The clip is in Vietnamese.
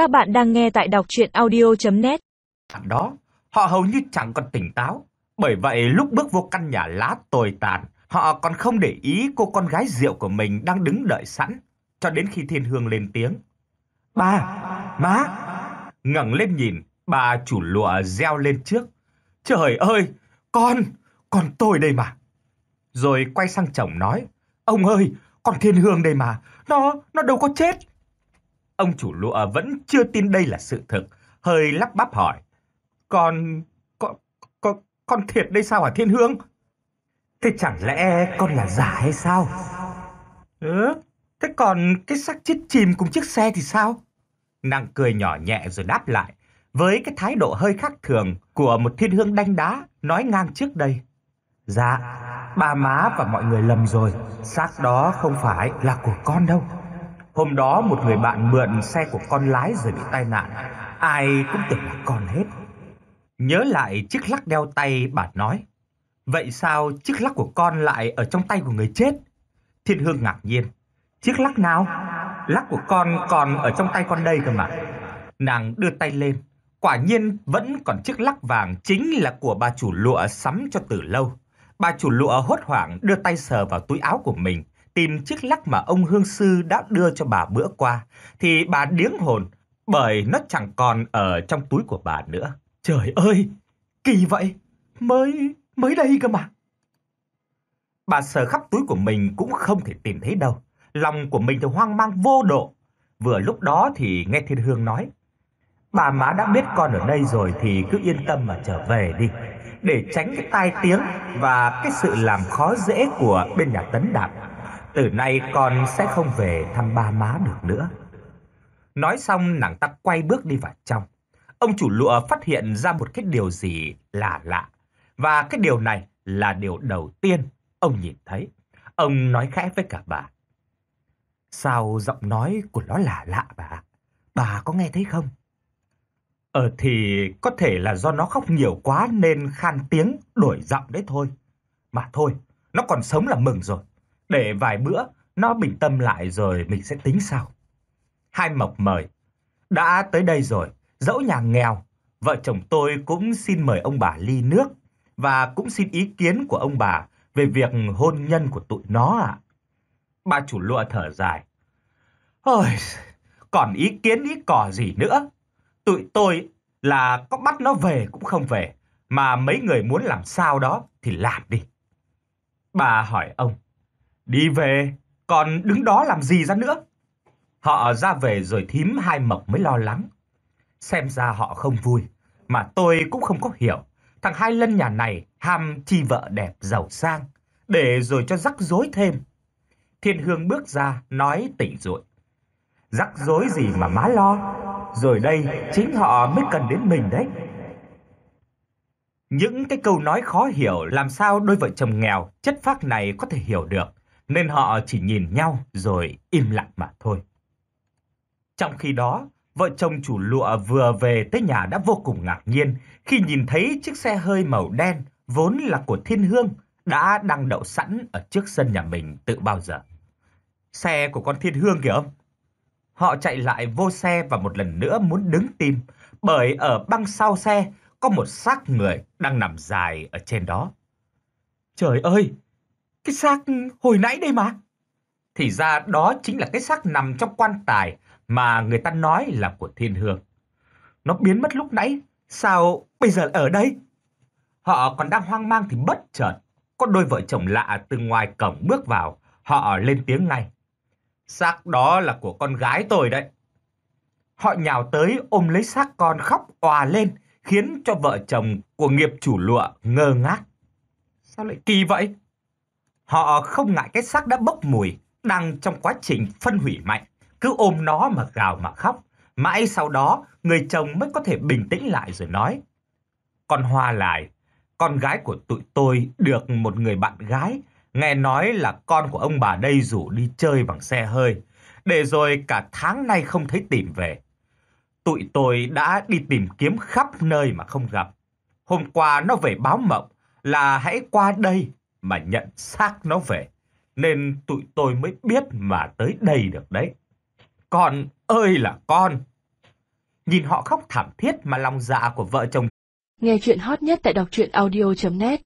Các bạn đang nghe tại đọc chuyện audio.net Đó, họ hầu như chẳng còn tỉnh táo. Bởi vậy lúc bước vô căn nhà lá tồi tàn, họ còn không để ý cô con gái rượu của mình đang đứng đợi sẵn. Cho đến khi Thiên Hương lên tiếng. Ba, má! ngẩng lên nhìn, bà chủ lụa reo lên trước. Trời ơi, con, con tôi đây mà. Rồi quay sang chồng nói. Ông ơi, con Thiên Hương đây mà, nó, nó đâu có chết. Ông chủ lụa vẫn chưa tin đây là sự thực, hơi lắp bắp hỏi. Con, con, con, con thiệt đây sao hả Thiên Hương? Thế chẳng lẽ con là giả hay sao? Ừ, thế còn cái xác chết chìm cùng chiếc xe thì sao? Nàng cười nhỏ nhẹ rồi đáp lại, với cái thái độ hơi khác thường của một thiên hương đanh đá nói ngang trước đây. Dạ, ba má và mọi người lầm rồi, xác đó không phải là của con đâu. Hôm đó một người bạn mượn xe của con lái rồi bị tai nạn, ai cũng tưởng là con hết. Nhớ lại chiếc lắc đeo tay bà nói, vậy sao chiếc lắc của con lại ở trong tay của người chết? Thiên Hương ngạc nhiên, chiếc lắc nào? Lắc của con còn ở trong tay con đây cơ mà. Nàng đưa tay lên, quả nhiên vẫn còn chiếc lắc vàng chính là của bà chủ lụa sắm cho từ lâu. Bà chủ lụa hốt hoảng đưa tay sờ vào túi áo của mình, tìm chiếc lắc mà ông hương sư đã đưa cho bà bữa qua, thì bà điếng hồn bởi nó chẳng còn ở trong túi của bà nữa. Trời ơi, kỳ vậy, mới, mới đây cơ mà. Bà sờ khắp túi của mình cũng không thể tìm thấy đâu. Lòng của mình thì hoang mang vô độ. Vừa lúc đó thì nghe Thiên Hương nói, bà má đã biết con ở đây rồi thì cứ yên tâm mà trở về đi, để tránh cái tai tiếng và cái sự làm khó dễ của bên nhà tấn đạp. Từ nay con sẽ không về thăm ba má được nữa. Nói xong nàng ta quay bước đi vào trong. Ông chủ lụa phát hiện ra một cái điều gì lạ lạ. Và cái điều này là điều đầu tiên ông nhìn thấy. Ông nói khẽ với cả bà. Sao giọng nói của nó lạ lạ bà? Bà có nghe thấy không? Ờ thì có thể là do nó khóc nhiều quá nên khan tiếng đổi giọng đấy thôi. Mà thôi, nó còn sống là mừng rồi. Để vài bữa nó bình tâm lại rồi mình sẽ tính sau. Hai Mộc mời. Đã tới đây rồi, dẫu nhà nghèo, vợ chồng tôi cũng xin mời ông bà ly nước và cũng xin ý kiến của ông bà về việc hôn nhân của tụi nó ạ. Bà chủ lụa thở dài. Ôi, còn ý kiến ý cỏ gì nữa. Tụi tôi là có bắt nó về cũng không về, mà mấy người muốn làm sao đó thì làm đi. Bà hỏi ông, đi về, còn đứng đó làm gì ra nữa? Họ ra về rồi thím hai mộc mới lo lắng. Xem ra họ không vui, mà tôi cũng không có hiểu. Thằng hai lân nhà này ham chi vợ đẹp giàu sang, để rồi cho rắc rối thêm. Thiên Hương bước ra, nói tỉnh rụi. Rắc rối gì mà má lo, rồi đây chính họ mới cần đến mình đấy. Những cái câu nói khó hiểu làm sao đôi vợ chồng nghèo chất phác này có thể hiểu được, nên họ chỉ nhìn nhau rồi im lặng mà thôi. Trong khi đó, vợ chồng chủ lụa vừa về tới nhà đã vô cùng ngạc nhiên khi nhìn thấy chiếc xe hơi màu đen vốn là của Thiên Hương đã đang đậu sẵn ở trước sân nhà mình từ bao giờ. Xe của con Thiên Hương kìa ông. Họ chạy lại vô xe và một lần nữa muốn đứng tìm, bởi ở băng sau xe có một xác người đang nằm dài ở trên đó. Trời ơi, cái xác hồi nãy đây mà. Thì ra đó chính là cái xác nằm trong quan tài mà người ta nói là của thiên hương. Nó biến mất lúc nãy, sao bây giờ ở đây? Họ còn đang hoang mang thì bất chợt, có đôi vợ chồng lạ từ ngoài cổng bước vào, họ lên tiếng ngay. Xác đó là của con gái tôi đấy. Họ nhào tới ôm lấy xác con khóc òa lên, khiến cho vợ chồng của nghiệp chủ lụa ngơ ngác. Sao lại kỳ vậy? Họ không ngại cái xác đã bốc mùi, đang trong quá trình phân hủy mạnh, cứ ôm nó mà gào mà khóc. Mãi sau đó, người chồng mới có thể bình tĩnh lại rồi nói. Con Hoa lại, con gái của tụi tôi được một người bạn gái, nghe nói là con của ông bà đây rủ đi chơi bằng xe hơi, để rồi cả tháng nay không thấy tìm về. Tụi tôi đã đi tìm kiếm khắp nơi mà không gặp. Hôm qua nó về báo mộng là hãy qua đây mà nhận xác nó về. Nên tụi tôi mới biết mà tới đây được đấy. Con ơi là con! Nhìn họ khóc thảm thiết mà lòng dạ của vợ chồng Nghe chuyện hot nhất tại đọc truyện audio.net